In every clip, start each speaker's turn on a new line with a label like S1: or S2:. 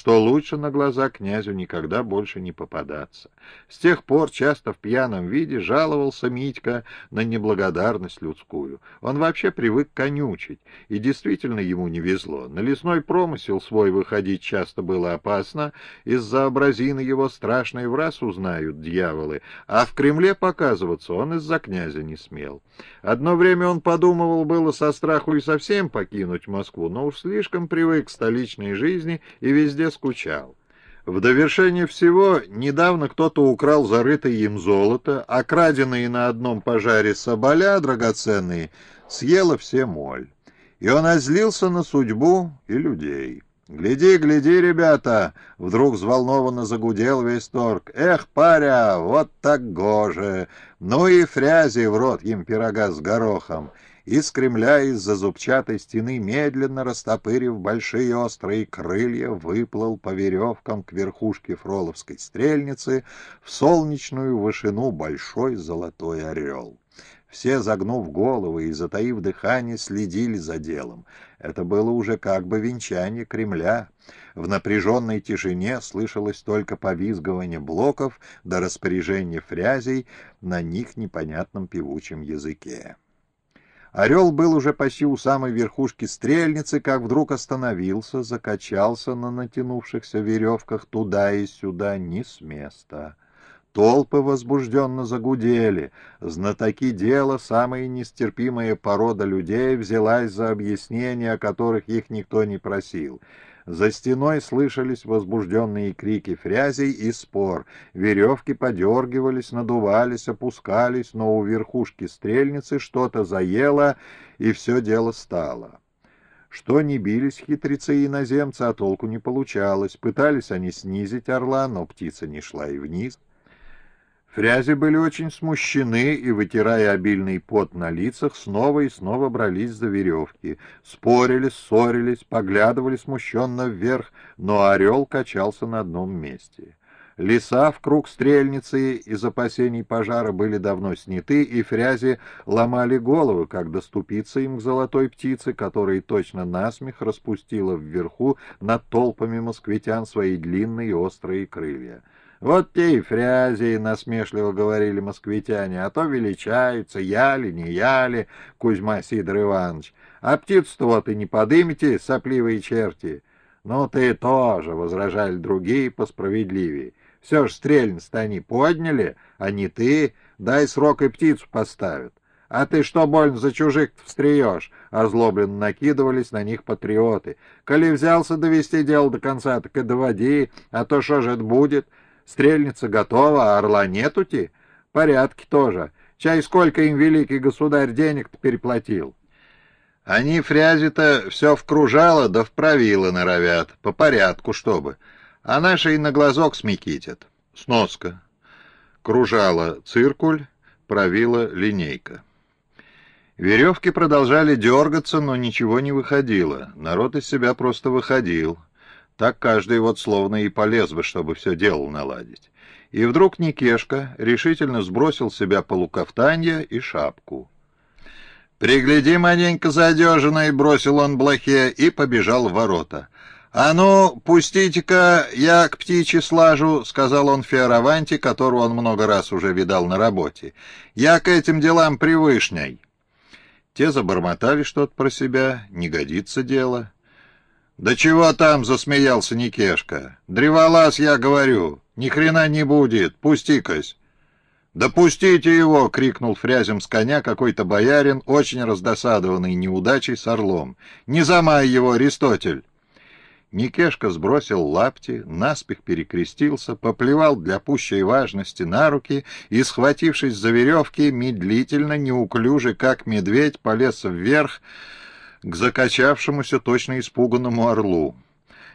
S1: что лучше на глаза князю никогда больше не попадаться. С тех пор часто в пьяном виде жаловался Митька на неблагодарность людскую. Он вообще привык конючить, и действительно ему не везло. На лесной промысел свой выходить часто было опасно, из-за образины его страшной в раз узнают дьяволы, а в Кремле показываться он из-за князя не смел. Одно время он подумывал было со страху и совсем покинуть Москву, но уж слишком привык к столичной жизни и везде скучал. В довершение всего, недавно кто-то украл зарытое им золото, а краденые на одном пожаре соболя драгоценные съела все моль. И он озлился на судьбу и людей. «Гляди, гляди, ребята!» — вдруг взволнованно загудел весь торг. «Эх, паря, вот так гоже! Ну и фрязи в рот им пирога с горохом!» Из Кремля из-за зубчатой стены, медленно растопырив большие острые крылья, выплыл по веревкам к верхушке Фроловской стрельницы в солнечную вышину большой золотой орел. Все, загнув головы и затаив дыхание, следили за делом. Это было уже как бы венчание Кремля. В напряженной тишине слышалось только повизгивание блоков до распоряжения фрязей на них непонятном певучем языке. Орел был уже почти у самой верхушки стрельницы, как вдруг остановился, закачался на натянувшихся веревках туда и сюда, ни с места. Толпы возбужденно загудели. Знатоки дела, самая нестерпимая порода людей, взялась за объяснения, о которых их никто не просил. За стеной слышались возбужденные крики фрязей и спор. Веревки подергивались, надувались, опускались, но у верхушки стрельницы что-то заело, и все дело стало. Что не бились хитрецы и иноземцы, а толку не получалось. Пытались они снизить орла, но птица не шла и вниз. Фрязи были очень смущены и, вытирая обильный пот на лицах, снова и снова брались за веревки. Спорили, ссорились, поглядывали смущенно вверх, но орел качался на одном месте. Леса в круг стрельницы из опасений пожара были давно сняты, и фрязи ломали головы, как доступиться им к золотой птице, которая точно насмех распустила вверху над толпами москвитян свои длинные острые крылья. «Вот те и фрязи!» — насмешливо говорили москвитяне. «А то величаются, яли, не яли, Кузьма Сидор Иванович. А птицу-то вот и не подымите, сопливые черти!» «Ну ты тоже!» — возражали другие посправедливее. «Все ж стрельниц-то они подняли, а не ты. Дай срок и птицу поставят». «А ты что больно за чужих встреешь?» — озлобленно накидывались на них патриоты. «Коли взялся довести дело до конца, так и доводи, а то что же это будет?» Стрельница готова, а орла нетути? Порядки тоже. Чай сколько им великий государь денег-то переплатил. Они фрязи-то все вкружало да вправило норовят, по порядку чтобы. А наши и на глазок смекитят. Сноска. Кружала циркуль, правила линейка. Веревки продолжали дергаться, но ничего не выходило. Народ из себя просто выходил. Так каждый вот словно и полез бы, чтобы все дело наладить. И вдруг Никешка решительно сбросил себя полукафтанье и шапку. «Пригляди, маленько задежанный!» — бросил он блохе и побежал в ворота. «А ну, пустите-ка, я к птичьи слажу», — сказал он Феораванте, которого он много раз уже видал на работе. «Я к этим делам привышней». Те забормотали что-то про себя, не годится дело. «Да чего там?» — засмеялся Никешка. «Древолаз, я говорю, ни хрена не будет, пусти-кась». «Да пустите его!» — крикнул фрязем с коня какой-то боярин, очень раздосадованный неудачей с орлом. «Не замай его, Аристотель!» Никешка сбросил лапти, наспех перекрестился, поплевал для пущей важности на руки и, схватившись за веревки, медлительно, неуклюже, как медведь, полез вверх, к закачавшемуся точно испуганному орлу.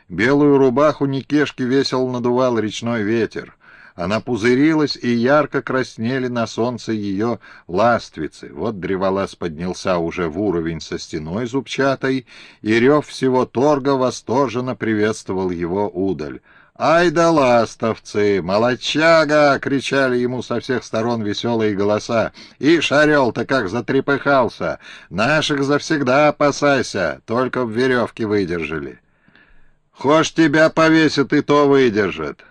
S1: Белую рубаху Никешки весело надувал речной ветер. Она пузырилась, и ярко краснели на солнце ее ластвицы. Вот древолаз поднялся уже в уровень со стеной зубчатой, и рев всего торга восторженно приветствовал его удаль. «Ай да ластовцы! Молодчага!» — кричали ему со всех сторон веселые голоса. «И шарел-то как затрепыхался! Наших завсегда опасайся! Только в веревке выдержали!» Хошь тебя повесят, и то выдержит.